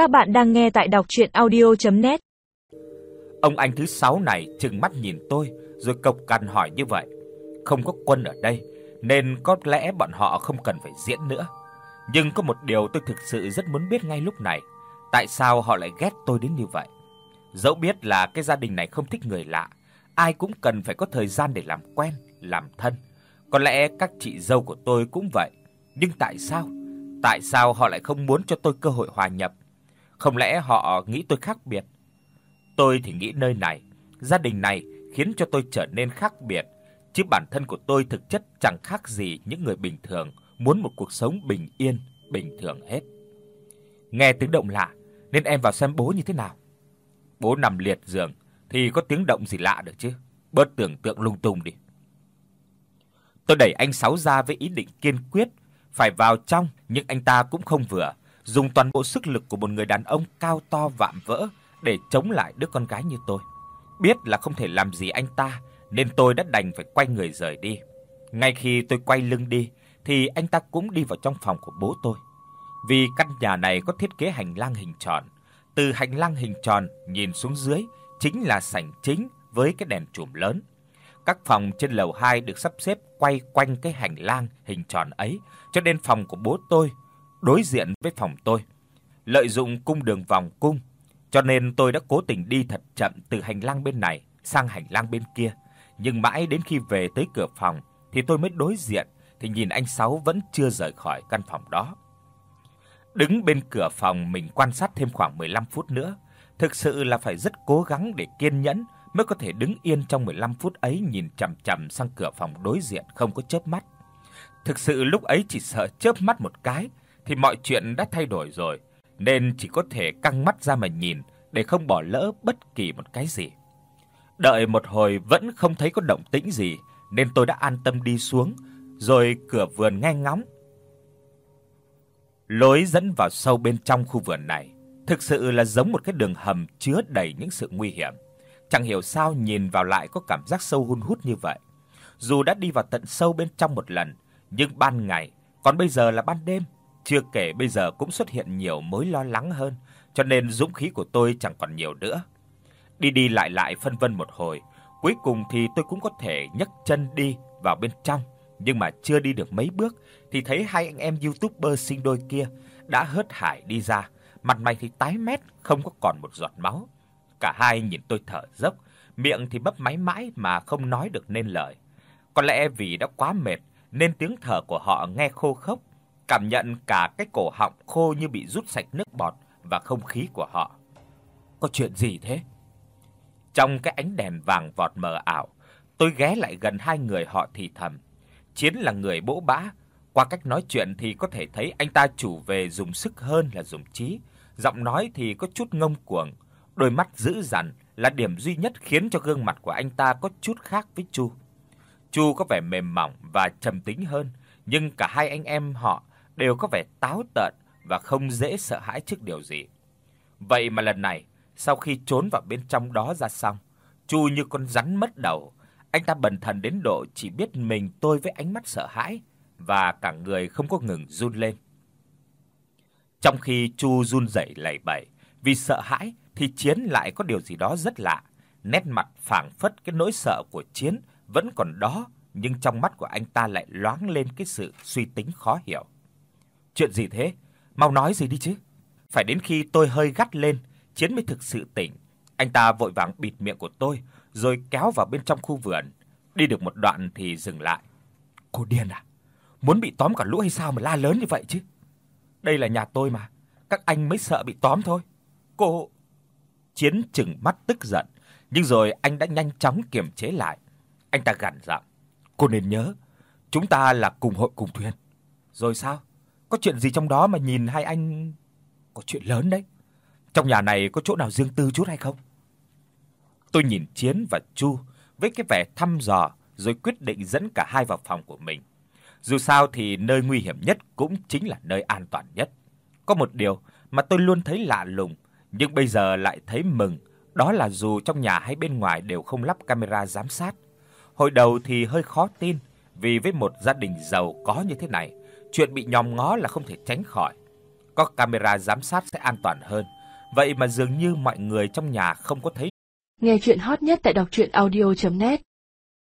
Các bạn đang nghe tại đọc audio net Ông anh thứ sáu này trừng mắt nhìn tôi rồi cộc cằn hỏi như vậy. Không có quân ở đây nên có lẽ bọn họ không cần phải diễn nữa. Nhưng có một điều tôi thực sự rất muốn biết ngay lúc này, tại sao họ lại ghét tôi đến như vậy? Dẫu biết là cái gia đình này không thích người lạ, ai cũng cần phải có thời gian để làm quen, làm thân. Có lẽ các chị dâu của tôi cũng vậy, nhưng tại sao? Tại sao họ lại không muốn cho tôi cơ hội hòa nhập? Không lẽ họ nghĩ tôi khác biệt? Tôi thì nghĩ nơi này, gia đình này khiến cho tôi trở nên khác biệt, chứ bản thân của tôi thực chất chẳng khác gì những người bình thường muốn một cuộc sống bình yên, bình thường hết. Nghe tiếng động lạ nên em vào xem bố như thế nào. Bố nằm liệt giường thì có tiếng động gì lạ được chứ, bớt tưởng tượng lung tung đi. Tôi đẩy anh Sáu ra với ý định kiên quyết phải vào trong, nhưng anh ta cũng không vừa, dùng toàn bộ sức lực của một người đàn ông cao to vạm vỡ để chống lại đứa con gái như tôi. Biết là không thể làm gì anh ta, nên tôi đã đành phải quay người rời đi. Ngay khi tôi quay lưng đi thì anh ta cũng đi vào trong phòng của bố tôi. Vì căn nhà này có thiết kế hành lang hình tròn, từ hành lang hình tròn nhìn xuống dưới chính là sảnh chính với cái đèn chùm lớn. Các phòng trên lầu 2 được sắp xếp quay quanh cái hành lang hình tròn ấy, cho nên phòng của bố tôi đối diện với phòng tôi. Lợi dụng cung đường vòng cung, cho nên tôi đã cố tình đi thật chậm từ hành lang bên này sang hành lang bên kia, nhưng mãi đến khi về tới cửa phòng thì tôi mới đối diện thì nhìn anh Sáu vẫn chưa rời khỏi căn phòng đó. Đứng bên cửa phòng mình quan sát thêm khoảng 15 phút nữa, thực sự là phải rất cố gắng để kiên nhẫn mới có thể đứng yên trong 15 phút ấy nhìn chằm chằm sang cửa phòng đối diện không có chớp mắt. Thực sự lúc ấy chỉ sợ chớp mắt một cái thì mọi chuyện đã thay đổi rồi, nên chỉ có thể căng mắt ra mà nhìn để không bỏ lỡ bất kỳ một cái gì. Đợi một hồi vẫn không thấy có động tĩnh gì, nên tôi đã an tâm đi xuống, rồi cửa vườn nghe ngóng. Lối dẫn vào sâu bên trong khu vườn này thực sự là giống một cái đường hầm chứa đầy những sự nguy hiểm. Chẳng hiểu sao nhìn vào lại có cảm giác sâu hun hút như vậy. Dù đã đi vào tận sâu bên trong một lần, nhưng ban ngày, còn bây giờ là ban đêm, chưa kể bây giờ cũng xuất hiện nhiều mối lo lắng hơn, cho nên dũng khí của tôi chẳng còn nhiều nữa. Đi đi lại lại phân vân một hồi, cuối cùng thì tôi cũng có thể nhấc chân đi vào bên trong, nhưng mà chưa đi được mấy bước thì thấy hai anh em YouTuber sinh đôi kia đã hớt hải đi ra, mặt mày thì tái mét, không có còn một giọt máu. Cả hai nhìn tôi thở dốc, miệng thì bấp máy mãi mà không nói được nên lời. Có lẽ vì đã quá mệt nên tiếng thở của họ nghe khô khốc, cảm nhận cả cái cổ họng khô như bị rút sạch nước bọt và không khí của họ. Có chuyện gì thế? Trong cái ánh đèn vàng vọt mờ ảo, tôi ghé lại gần hai người họ thì thầm. Chiến là người bỗ bã, qua cách nói chuyện thì có thể thấy anh ta chủ về dùng sức hơn là dùng trí, giọng nói thì có chút ngông cuồng, đôi mắt dữ dằn là điểm duy nhất khiến cho gương mặt của anh ta có chút khác với Chu. Chu có vẻ mềm mỏng và trầm tính hơn, nhưng cả hai anh em họ đều có vẻ táo tợn và không dễ sợ hãi trước điều gì. Vậy mà lần này, sau khi trốn vào bên trong đó ra xong, Chu như con rắn mất đầu, anh ta bần thần đến độ chỉ biết mình tôi với ánh mắt sợ hãi và cả người không có ngừng run lên. Trong khi Chu run rẩy lẩy bẩy vì sợ hãi thì Chiến lại có điều gì đó rất lạ, nét mặt phảng phất cái nỗi sợ của Chiến vẫn còn đó, nhưng trong mắt của anh ta lại loáng lên cái sự suy tính khó hiểu. Chuyện gì thế? Mau nói gì đi chứ. Phải đến khi tôi hơi gắt lên, Chiến mới thực sự tỉnh. Anh ta vội vàng bịt miệng của tôi rồi kéo vào bên trong khu vườn. Đi được một đoạn thì dừng lại. Cô điên à? Muốn bị tóm cả lũ hay sao mà la lớn như vậy chứ? Đây là nhà tôi mà, các anh mới sợ bị tóm thôi. Cô Chiến trừng mắt tức giận, nhưng rồi anh đã nhanh chóng kiềm chế lại. Anh ta gằn giọng, "Cô nên nhớ, chúng ta là cùng hội cùng thuyền." Rồi sao? Có chuyện gì trong đó mà nhìn hai anh có chuyện lớn đấy. Trong nhà này có chỗ nào riêng tư chút hay không? Tôi nhìn Chiến và Chu với cái vẻ thăm dò rồi quyết định dẫn cả hai vào phòng của mình. Dù sao thì nơi nguy hiểm nhất cũng chính là nơi an toàn nhất. Có một điều mà tôi luôn thấy lạ lùng, nhưng bây giờ lại thấy mừng, đó là dù trong nhà hay bên ngoài đều không lắp camera giám sát. Hồi đầu thì hơi khó tin, vì với một gia đình giàu có như thế này, chuyện bị nhòm ngó là không thể tránh khỏi. có camera giám sát sẽ an toàn hơn. Vậy mà dường như mọi người trong nhà không có thấy. Nghe truyện hot nhất tại doctruyenaudio.net